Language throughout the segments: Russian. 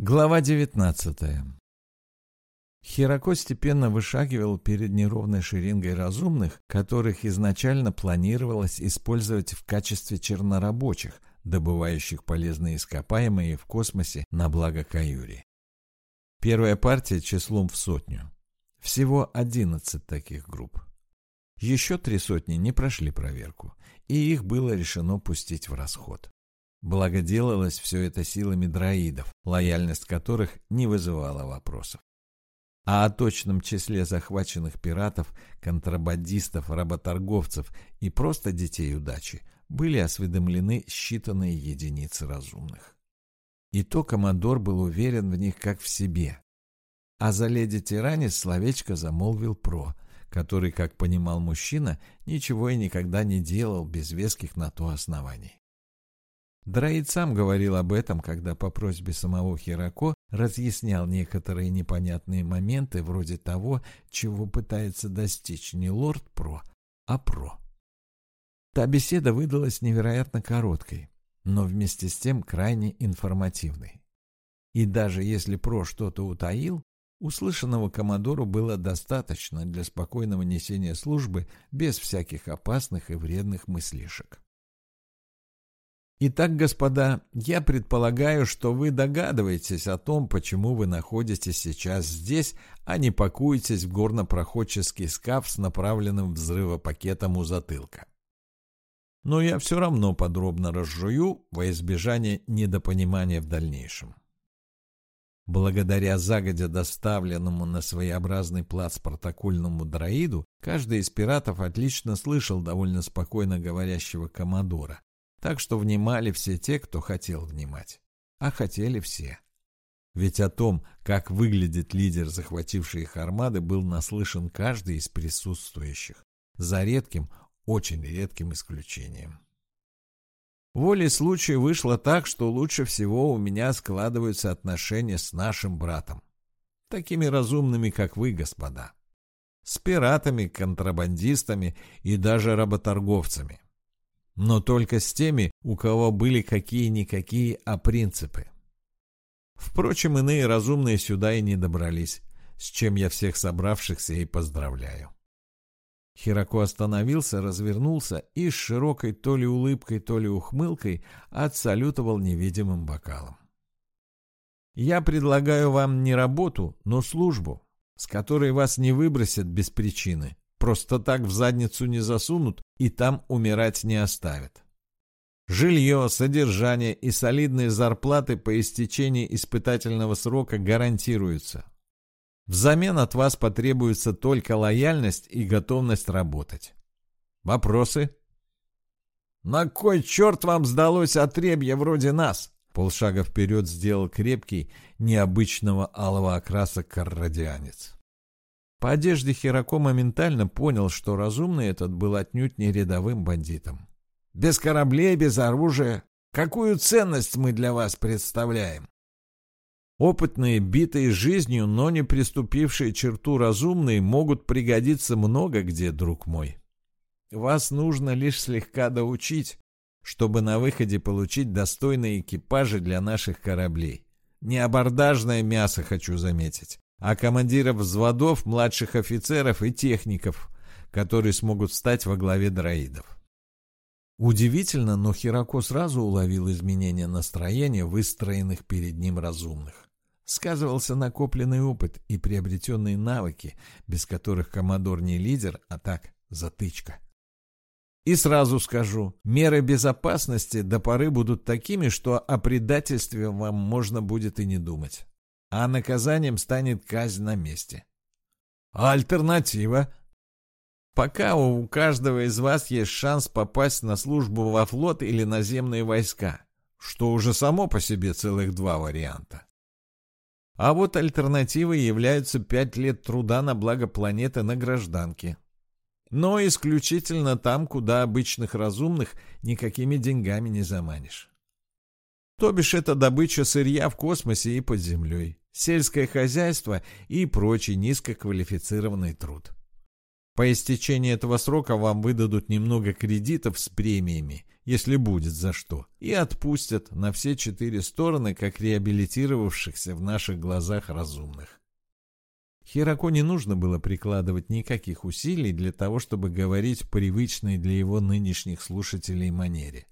Глава 19 Хирако степенно вышагивал перед неровной шеренгой разумных, которых изначально планировалось использовать в качестве чернорабочих, добывающих полезные ископаемые в космосе на благо Каюри. Первая партия числом в сотню. Всего 11 таких групп. Еще три сотни не прошли проверку, и их было решено пустить в расход. Благо делалось все это силами дроидов, лояльность которых не вызывала вопросов. А о точном числе захваченных пиратов, контрабандистов, работорговцев и просто детей удачи были осведомлены считанные единицы разумных. И то Комодор был уверен в них как в себе. А за леди Тиранис словечко замолвил про, который, как понимал мужчина, ничего и никогда не делал без веских на то оснований. Драид сам говорил об этом, когда по просьбе самого Хирако разъяснял некоторые непонятные моменты вроде того, чего пытается достичь не лорд Про, а Про. Та беседа выдалась невероятно короткой, но вместе с тем крайне информативной. И даже если Про что-то утаил, услышанного Комодору было достаточно для спокойного несения службы без всяких опасных и вредных мыслишек. Итак, господа, я предполагаю, что вы догадываетесь о том, почему вы находитесь сейчас здесь, а не пакуетесь в горнопроходческий скаф с направленным взрывопакетом у затылка. Но я все равно подробно разжую во избежание недопонимания в дальнейшем. Благодаря загодя доставленному на своеобразный плац протокольному дроиду, каждый из пиратов отлично слышал довольно спокойно говорящего коммодора, так что внимали все те, кто хотел внимать. А хотели все. Ведь о том, как выглядит лидер захватившей их армады, был наслышан каждый из присутствующих, за редким, очень редким исключением. Волей случая вышло так, что лучше всего у меня складываются отношения с нашим братом. Такими разумными, как вы, господа. С пиратами, контрабандистами и даже работорговцами но только с теми, у кого были какие-никакие, а принципы. Впрочем, иные разумные сюда и не добрались, с чем я всех собравшихся и поздравляю. Хирако остановился, развернулся и с широкой то ли улыбкой, то ли ухмылкой отсалютовал невидимым бокалом. «Я предлагаю вам не работу, но службу, с которой вас не выбросят без причины, Просто так в задницу не засунут и там умирать не оставят. Жилье, содержание и солидные зарплаты по истечении испытательного срока гарантируются. Взамен от вас потребуется только лояльность и готовность работать. Вопросы? «На кой черт вам сдалось отребье вроде нас?» Полшага вперед сделал крепкий, необычного алого окраса каррадианец. По одежде Хирако моментально понял, что разумный этот был отнюдь не рядовым бандитом. «Без кораблей, без оружия. Какую ценность мы для вас представляем?» Опытные, битые жизнью, но не приступившие черту разумные могут пригодиться много где, друг мой. Вас нужно лишь слегка доучить, чтобы на выходе получить достойные экипажи для наших кораблей. Не абордажное мясо, хочу заметить, а командиров взводов, младших офицеров и техников, которые смогут стать во главе дроидов. Удивительно, но Хирако сразу уловил изменения настроения выстроенных перед ним разумных. Сказывался накопленный опыт и приобретенные навыки, без которых коммодор не лидер, а так затычка. И сразу скажу, меры безопасности до поры будут такими, что о предательстве вам можно будет и не думать а наказанием станет казнь на месте. А альтернатива? Пока у каждого из вас есть шанс попасть на службу во флот или наземные войска, что уже само по себе целых два варианта. А вот альтернативой являются пять лет труда на благо планеты на гражданке. Но исключительно там, куда обычных разумных никакими деньгами не заманишь. То бишь это добыча сырья в космосе и под землей, сельское хозяйство и прочий низкоквалифицированный труд. По истечении этого срока вам выдадут немного кредитов с премиями, если будет за что, и отпустят на все четыре стороны, как реабилитировавшихся в наших глазах разумных. Хирако не нужно было прикладывать никаких усилий для того, чтобы говорить в привычной для его нынешних слушателей манере.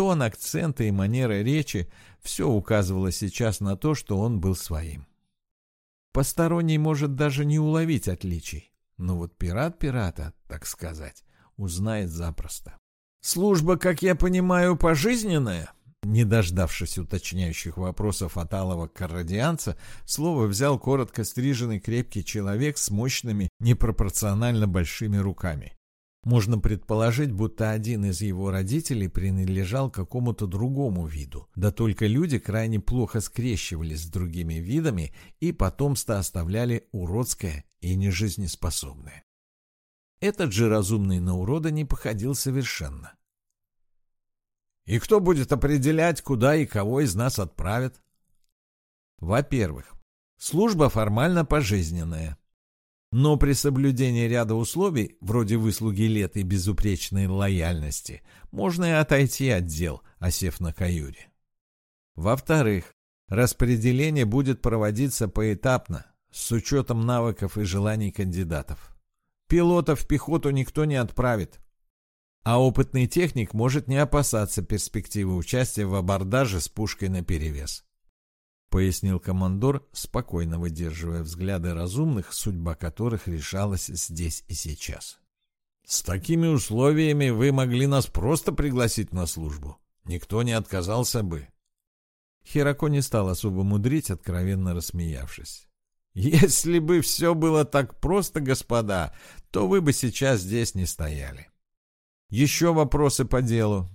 Тон, акценты и манера речи – все указывало сейчас на то, что он был своим. Посторонний может даже не уловить отличий, но вот пират пирата, так сказать, узнает запросто. «Служба, как я понимаю, пожизненная?» Не дождавшись уточняющих вопросов от алого каррадианца, слово взял коротко стриженный крепкий человек с мощными, непропорционально большими руками. Можно предположить, будто один из его родителей принадлежал какому-то другому виду, да только люди крайне плохо скрещивались с другими видами и потомство оставляли уродское и нежизнеспособное. Этот же разумный на урода не походил совершенно. И кто будет определять, куда и кого из нас отправят? Во-первых, служба формально пожизненная. Но при соблюдении ряда условий, вроде выслуги лет и безупречной лояльности, можно и отойти от дел, осев на каюре. Во-вторых, распределение будет проводиться поэтапно, с учетом навыков и желаний кандидатов. Пилотов в пехоту никто не отправит, а опытный техник может не опасаться перспективы участия в абордаже с пушкой наперевес. Пояснил командор, спокойно выдерживая взгляды разумных, судьба которых решалась здесь и сейчас. «С такими условиями вы могли нас просто пригласить на службу. Никто не отказался бы». Херако не стал особо мудрить, откровенно рассмеявшись. «Если бы все было так просто, господа, то вы бы сейчас здесь не стояли. Еще вопросы по делу.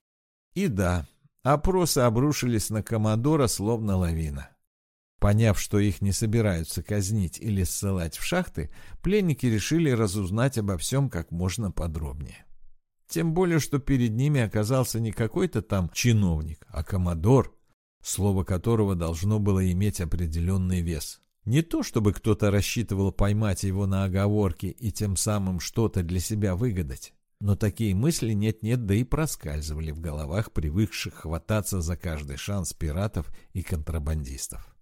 И да, опросы обрушились на Комодора словно лавина. Поняв, что их не собираются казнить или ссылать в шахты, пленники решили разузнать обо всем как можно подробнее. Тем более, что перед ними оказался не какой-то там чиновник, а комодор, слово которого должно было иметь определенный вес. Не то, чтобы кто-то рассчитывал поймать его на оговорке и тем самым что-то для себя выгадать. Но такие мысли нет-нет, да и проскальзывали в головах привыкших хвататься за каждый шанс пиратов и контрабандистов.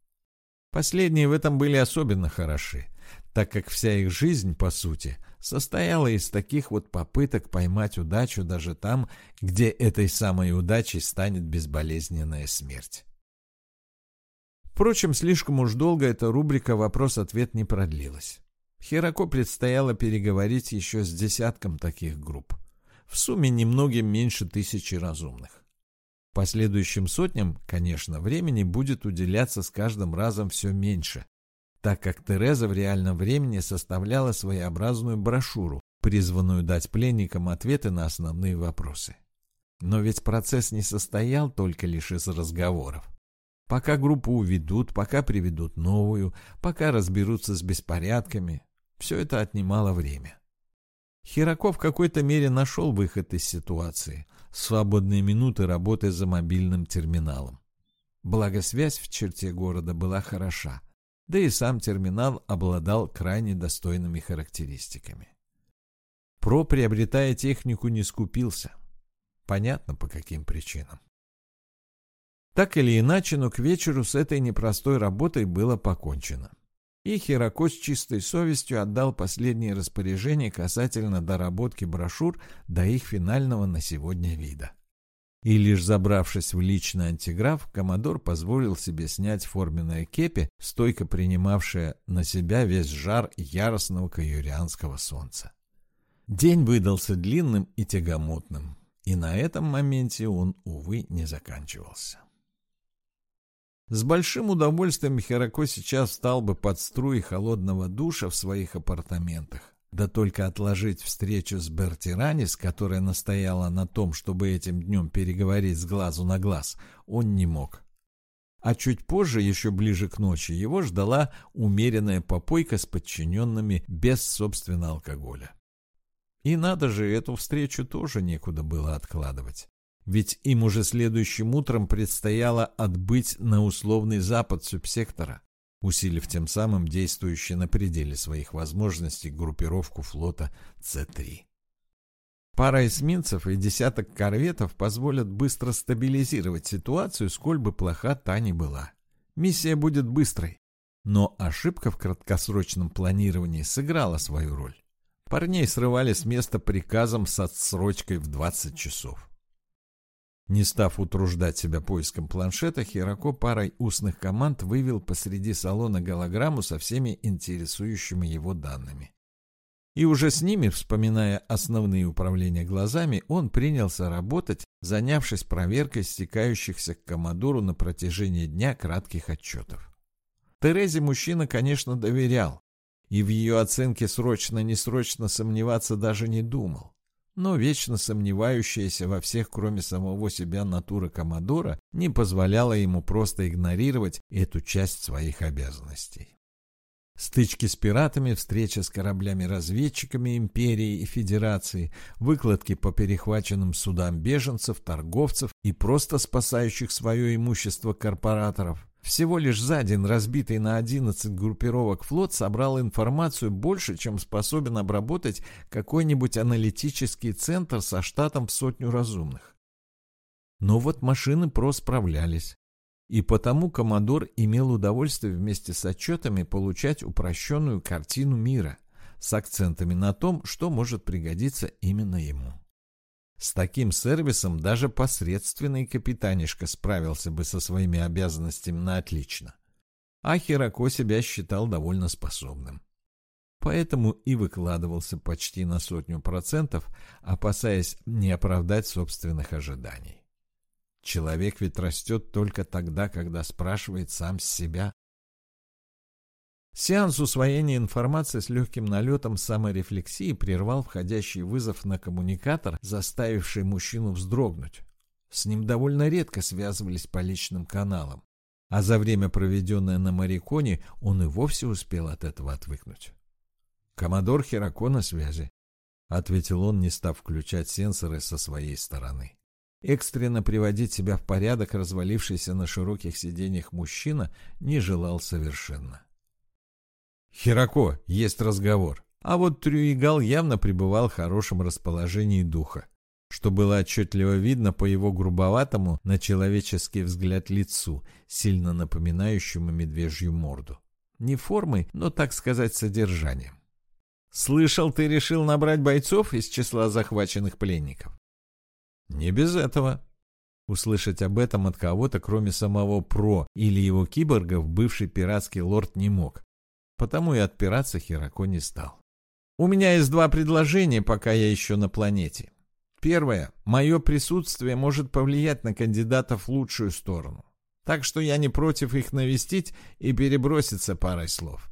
Последние в этом были особенно хороши, так как вся их жизнь, по сути, состояла из таких вот попыток поймать удачу даже там, где этой самой удачей станет безболезненная смерть. Впрочем, слишком уж долго эта рубрика «Вопрос-ответ» не продлилась. Херако предстояло переговорить еще с десятком таких групп. В сумме немногим меньше тысячи разумных. Последующим сотням, конечно, времени будет уделяться с каждым разом все меньше, так как Тереза в реальном времени составляла своеобразную брошюру, призванную дать пленникам ответы на основные вопросы. Но ведь процесс не состоял только лишь из разговоров. Пока группу уведут, пока приведут новую, пока разберутся с беспорядками, все это отнимало время. Хираков в какой-то мере нашел выход из ситуации. Свободные минуты работы за мобильным терминалом. Благо связь в черте города была хороша, да и сам терминал обладал крайне достойными характеристиками. Про, приобретая технику, не скупился. Понятно, по каким причинам. Так или иначе, но к вечеру с этой непростой работой было покончено и Хирако с чистой совестью отдал последние распоряжения касательно доработки брошюр до их финального на сегодня вида. И лишь забравшись в личный антиграф, Комодор позволил себе снять форменное кепи, стойко принимавшее на себя весь жар яростного каюрианского солнца. День выдался длинным и тягомотным, и на этом моменте он, увы, не заканчивался. С большим удовольствием Херако сейчас встал бы под струи холодного душа в своих апартаментах. Да только отложить встречу с Бертиранис, которая настояла на том, чтобы этим днем переговорить с глазу на глаз, он не мог. А чуть позже, еще ближе к ночи, его ждала умеренная попойка с подчиненными без, собственно, алкоголя. И надо же, эту встречу тоже некуда было откладывать ведь им уже следующим утром предстояло отбыть на условный запад субсектора, усилив тем самым действующую на пределе своих возможностей группировку флота С-3. Пара эсминцев и десяток корветов позволят быстро стабилизировать ситуацию, сколь бы плоха та ни была. Миссия будет быстрой. Но ошибка в краткосрочном планировании сыграла свою роль. Парней срывали с места приказом с отсрочкой в 20 часов. Не став утруждать себя поиском планшета, Хирако парой устных команд вывел посреди салона голограмму со всеми интересующими его данными. И уже с ними, вспоминая основные управления глазами, он принялся работать, занявшись проверкой стекающихся к Комодору на протяжении дня кратких отчетов. Терезе мужчина, конечно, доверял, и в ее оценке срочно-несрочно сомневаться даже не думал. Но вечно сомневающаяся во всех, кроме самого себя, натура Комодора не позволяла ему просто игнорировать эту часть своих обязанностей. Стычки с пиратами, встреча с кораблями-разведчиками империи и федерации, выкладки по перехваченным судам беженцев, торговцев и просто спасающих свое имущество корпораторов. Всего лишь за день разбитый на 11 группировок флот собрал информацию больше, чем способен обработать какой-нибудь аналитический центр со штатом в сотню разумных. Но вот машины ПРО справлялись. И потому Коммодор имел удовольствие вместе с отчетами получать упрощенную картину мира с акцентами на том, что может пригодиться именно ему. С таким сервисом даже посредственный капитанишка справился бы со своими обязанностями на отлично. А Хирако себя считал довольно способным. Поэтому и выкладывался почти на сотню процентов, опасаясь не оправдать собственных ожиданий. Человек ведь растет только тогда, когда спрашивает сам себя. Сеанс усвоения информации с легким налетом саморефлексии прервал входящий вызов на коммуникатор, заставивший мужчину вздрогнуть. С ним довольно редко связывались по личным каналам, а за время, проведенное на Мариконе, он и вовсе успел от этого отвыкнуть. «Коммодор Хирако на связи», — ответил он, не став включать сенсоры со своей стороны. Экстренно приводить себя в порядок развалившийся на широких сиденьях мужчина не желал совершенно. «Хирако, есть разговор». А вот Трюигал явно пребывал в хорошем расположении духа, что было отчетливо видно по его грубоватому на человеческий взгляд лицу, сильно напоминающему медвежью морду. Не формой, но, так сказать, содержанием. «Слышал, ты решил набрать бойцов из числа захваченных пленников?» Не без этого. Услышать об этом от кого-то, кроме самого Про или его киборгов, бывший пиратский лорд не мог. Потому и отпираться Херако не стал. У меня есть два предложения, пока я еще на планете. Первое. Мое присутствие может повлиять на кандидатов в лучшую сторону. Так что я не против их навестить и переброситься парой слов.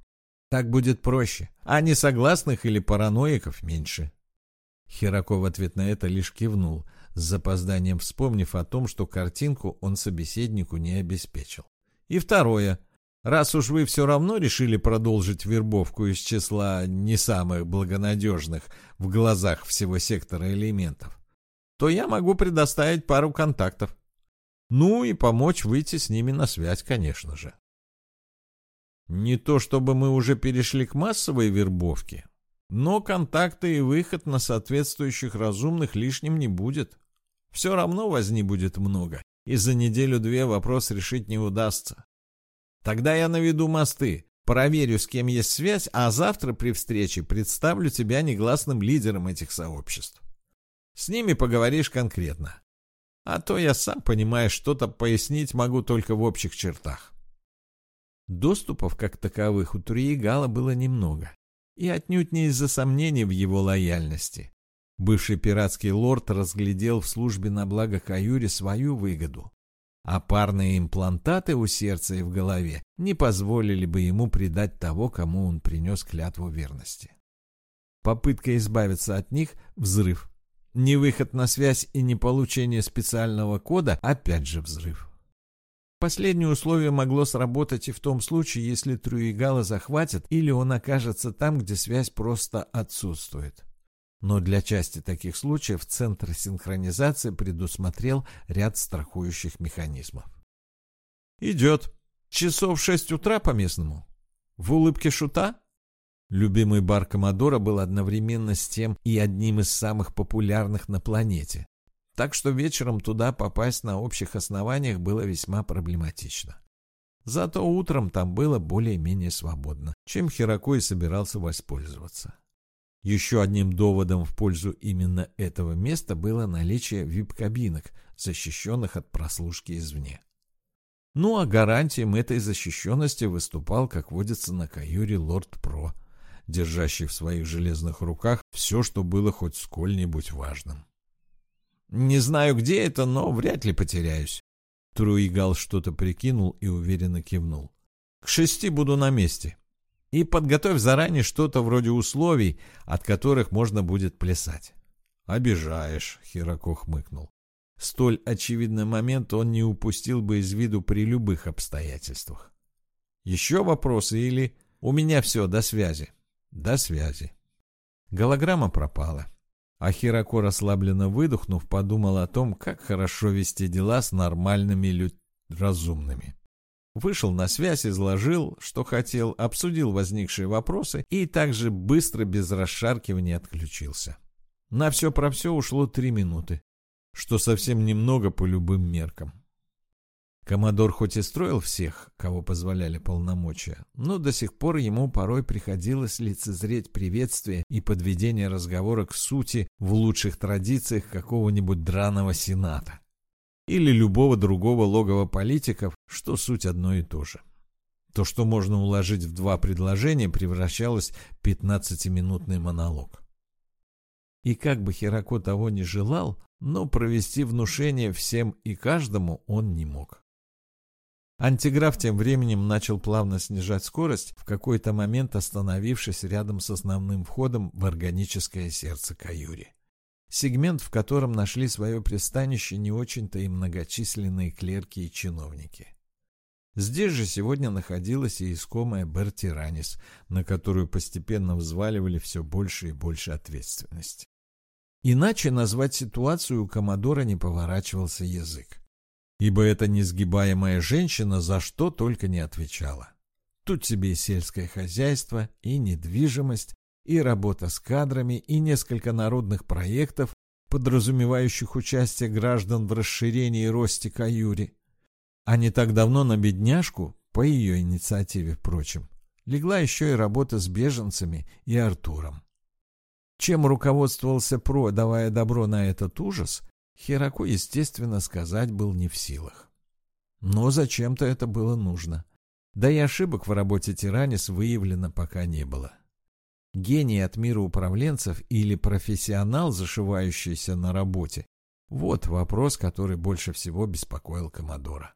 Так будет проще, а несогласных или параноиков меньше. Херако в ответ на это лишь кивнул, с запозданием вспомнив о том, что картинку он собеседнику не обеспечил. И второе. Раз уж вы все равно решили продолжить вербовку из числа не самых благонадежных в глазах всего сектора элементов, то я могу предоставить пару контактов. Ну и помочь выйти с ними на связь, конечно же. Не то чтобы мы уже перешли к массовой вербовке, но контакты и выход на соответствующих разумных лишним не будет. Все равно возни будет много, и за неделю-две вопрос решить не удастся. Тогда я наведу мосты, проверю, с кем есть связь, а завтра при встрече представлю тебя негласным лидером этих сообществ. С ними поговоришь конкретно. А то я сам, понимаешь, что-то пояснить могу только в общих чертах. Доступов, как таковых, у Туриегала было немного. И отнюдь не из-за сомнений в его лояльности. Бывший пиратский лорд разглядел в службе на благо Каюре свою выгоду. А парные имплантаты у сердца и в голове не позволили бы ему предать того, кому он принес клятву верности. Попытка избавиться от них – взрыв. Не выход на связь и не получение специального кода – опять же взрыв. Последнее условие могло сработать и в том случае, если Труигала захватят или он окажется там, где связь просто отсутствует. Но для части таких случаев Центр синхронизации предусмотрел ряд страхующих механизмов. «Идет. Часов шесть утра по местному. В улыбке шута?» Любимый бар Комодора был одновременно с тем и одним из самых популярных на планете. Так что вечером туда попасть на общих основаниях было весьма проблематично. Зато утром там было более-менее свободно, чем Хирокой собирался воспользоваться. Еще одним доводом в пользу именно этого места было наличие вип-кабинок, защищенных от прослушки извне. Ну а гарантием этой защищенности выступал, как водится на каюре Лорд Про, держащий в своих железных руках все, что было хоть сколь-нибудь важным. «Не знаю, где это, но вряд ли потеряюсь». Труигал что-то прикинул и уверенно кивнул. «К шести буду на месте. И подготовь заранее что-то вроде условий, от которых можно будет плясать». «Обижаешь», — Хирако хмыкнул. Столь очевидный момент он не упустил бы из виду при любых обстоятельствах. «Еще вопросы или...» «У меня все, до связи». «До связи». Голограмма пропала. А Хирако, расслабленно выдохнув, подумал о том, как хорошо вести дела с нормальными людьми, разумными. Вышел на связь, изложил, что хотел, обсудил возникшие вопросы и также быстро, без расшаркивания, отключился. На все про все ушло три минуты, что совсем немного по любым меркам. Комодор хоть и строил всех, кого позволяли полномочия, но до сих пор ему порой приходилось лицезреть приветствие и подведение разговора к сути в лучших традициях какого-нибудь драного сената. Или любого другого логова политиков, что суть одно и то же. То, что можно уложить в два предложения, превращалось в пятнадцатиминутный монолог. И как бы Херако того не желал, но провести внушение всем и каждому он не мог. Антиграф тем временем начал плавно снижать скорость, в какой-то момент остановившись рядом с основным входом в органическое сердце Каюри. Сегмент, в котором нашли свое пристанище не очень-то и многочисленные клерки и чиновники. Здесь же сегодня находилась и искомая Берти Ранис, на которую постепенно взваливали все больше и больше ответственности. Иначе назвать ситуацию у Комодора не поворачивался язык ибо эта несгибаемая женщина за что только не отвечала. Тут тебе и сельское хозяйство, и недвижимость, и работа с кадрами, и несколько народных проектов, подразумевающих участие граждан в расширении и росте Каюри. А не так давно на бедняжку, по ее инициативе, впрочем, легла еще и работа с беженцами и Артуром. Чем руководствовался ПРО, давая добро на этот ужас, Хераку, естественно, сказать был не в силах. Но зачем-то это было нужно. Да и ошибок в работе Тиранис выявлено пока не было. Гений от мира управленцев или профессионал, зашивающийся на работе – вот вопрос, который больше всего беспокоил Комодора.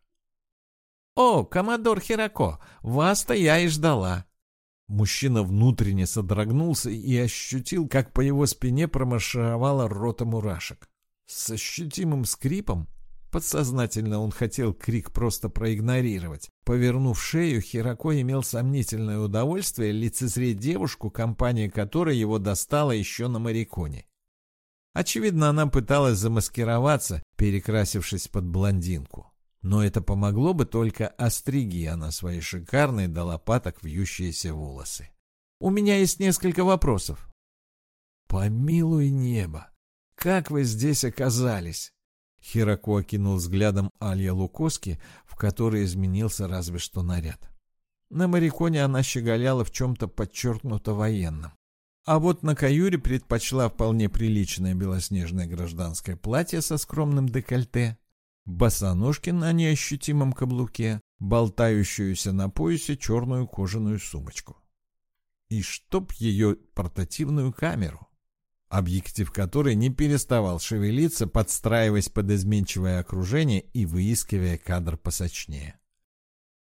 «О, Комодор Херако, вас-то я и ждала!» Мужчина внутренне содрогнулся и ощутил, как по его спине промаршировала рота мурашек. С ощутимым скрипом Подсознательно он хотел крик просто проигнорировать. Повернув шею, Хирако имел сомнительное удовольствие лицезреть девушку, компания которой его достала еще на Мариконе. Очевидно, она пыталась замаскироваться, перекрасившись под блондинку. Но это помогло бы только остриги она свои шикарные до лопаток вьющиеся волосы. «У меня есть несколько вопросов». «Помилуй небо! Как вы здесь оказались?» Хирако окинул взглядом Алья Лукоски, в которой изменился разве что наряд. На Мариконе она щеголяла в чем-то подчеркнуто военном. А вот на каюре предпочла вполне приличное белоснежное гражданское платье со скромным декольте, босоножки на неощутимом каблуке, болтающуюся на поясе черную кожаную сумочку. И чтоб ее портативную камеру объектив которой не переставал шевелиться, подстраиваясь под изменчивое окружение и выискивая кадр посочнее.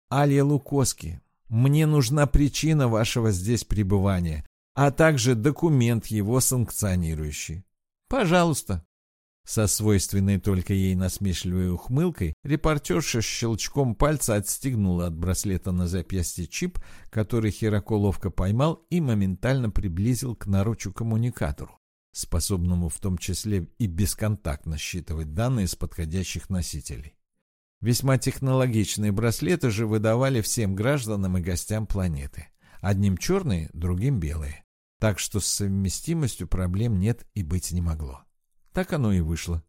«Алья Лукоски, мне нужна причина вашего здесь пребывания, а также документ его санкционирующий. Пожалуйста». Со свойственной только ей насмешливой ухмылкой репортерша щелчком пальца отстегнула от браслета на запястье чип, который Херако ловко поймал и моментально приблизил к наручу-коммуникатору способному в том числе и бесконтактно считывать данные с подходящих носителей. Весьма технологичные браслеты же выдавали всем гражданам и гостям планеты. Одним черные, другим белые. Так что с совместимостью проблем нет и быть не могло. Так оно и вышло.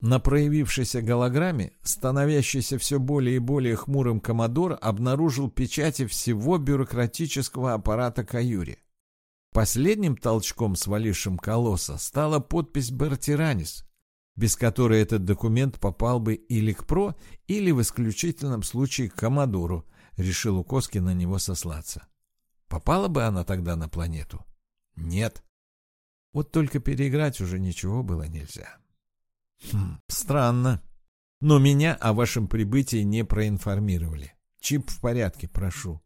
На проявившейся голограмме, становящийся все более и более хмурым Комодор обнаружил печати всего бюрократического аппарата Каюри. Последним толчком, свалившим колосса, стала подпись «Бертиранис», без которой этот документ попал бы или к ПРО, или в исключительном случае к Комодору, решил Укоски на него сослаться. Попала бы она тогда на планету? Нет. Вот только переиграть уже ничего было нельзя. Хм, странно. Но меня о вашем прибытии не проинформировали. Чип в порядке, прошу.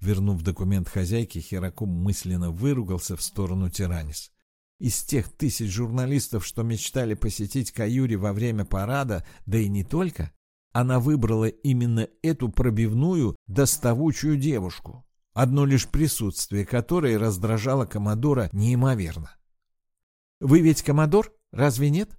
Вернув документ хозяйке, Хераку мысленно выругался в сторону Тиранис. Из тех тысяч журналистов, что мечтали посетить Каюри во время парада, да и не только, она выбрала именно эту пробивную, доставучую девушку, одно лишь присутствие которой раздражало Комодора неимоверно. «Вы ведь Комодор, разве нет?»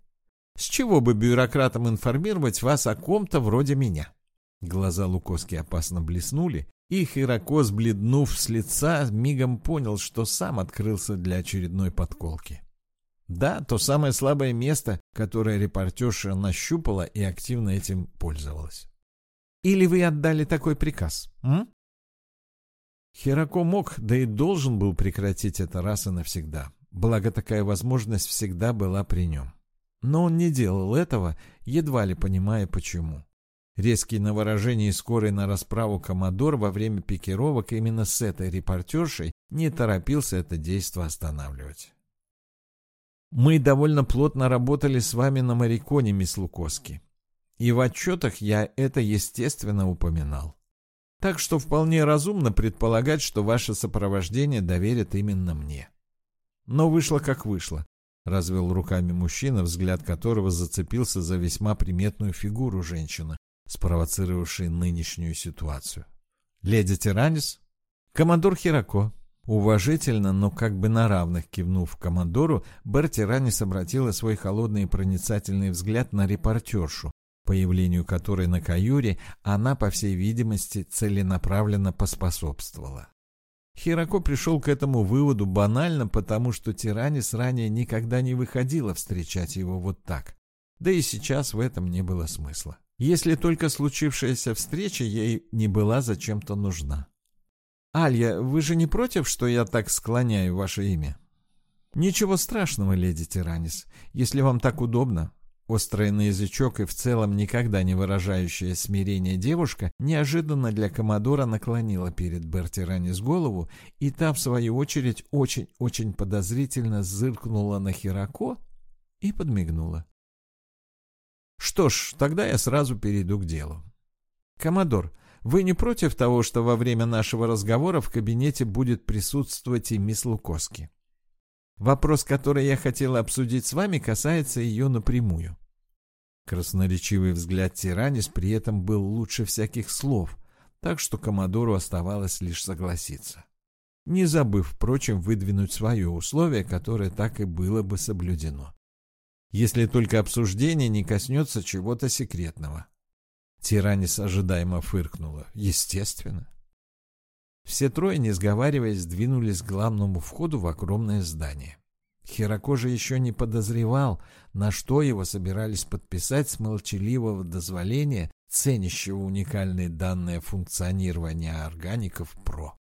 С чего бы бюрократам информировать вас о ком-то вроде меня? Глаза Лукоски опасно блеснули, и Хирокос, бледнув с лица, мигом понял, что сам открылся для очередной подколки. Да, то самое слабое место, которое репортерша нащупала и активно этим пользовалась. Или вы отдали такой приказ, м? Херако мог, да и должен был прекратить это раз и навсегда. Благо такая возможность всегда была при нем. Но он не делал этого, едва ли понимая почему. Резкий на выражение и скорый на расправу коммодор во время пикировок именно с этой репортершей не торопился это действо останавливать. «Мы довольно плотно работали с вами на Мариконе, мисс Лукоски. И в отчетах я это, естественно, упоминал. Так что вполне разумно предполагать, что ваше сопровождение доверят именно мне. Но вышло как вышло. — развел руками мужчина, взгляд которого зацепился за весьма приметную фигуру женщины, спровоцировавшей нынешнюю ситуацию. «Леди Тиранис?» «Командор Хирако». Уважительно, но как бы на равных кивнув командору, Бер Тиранис обратила свой холодный и проницательный взгляд на репортершу, появлению которой на каюре она, по всей видимости, целенаправленно поспособствовала. Хирако пришел к этому выводу банально, потому что Тиранис ранее никогда не выходила встречать его вот так. Да и сейчас в этом не было смысла. Если только случившаяся встреча ей не была зачем-то нужна. «Алья, вы же не против, что я так склоняю ваше имя?» «Ничего страшного, леди Тиранис, если вам так удобно. Острый на язычок и в целом никогда не выражающая смирение девушка неожиданно для Комодора наклонила перед Бертиранис голову, и та, в свою очередь, очень-очень подозрительно зыркнула на Хирако и подмигнула. Что ж, тогда я сразу перейду к делу. Комодор, вы не против того, что во время нашего разговора в кабинете будет присутствовать и мисс Лукоски? Вопрос, который я хотела обсудить с вами, касается ее напрямую. Красноречивый взгляд Тиранис при этом был лучше всяких слов, так что Комодору оставалось лишь согласиться. Не забыв, впрочем, выдвинуть свое условие, которое так и было бы соблюдено. Если только обсуждение не коснется чего-то секретного. Тиранис ожидаемо фыркнула. Естественно. Все трое, не сговариваясь, двинулись к главному входу в огромное здание. Хирако же еще не подозревал, на что его собирались подписать с молчаливого дозволения ценящего уникальные данные функционирования органиков ПРО.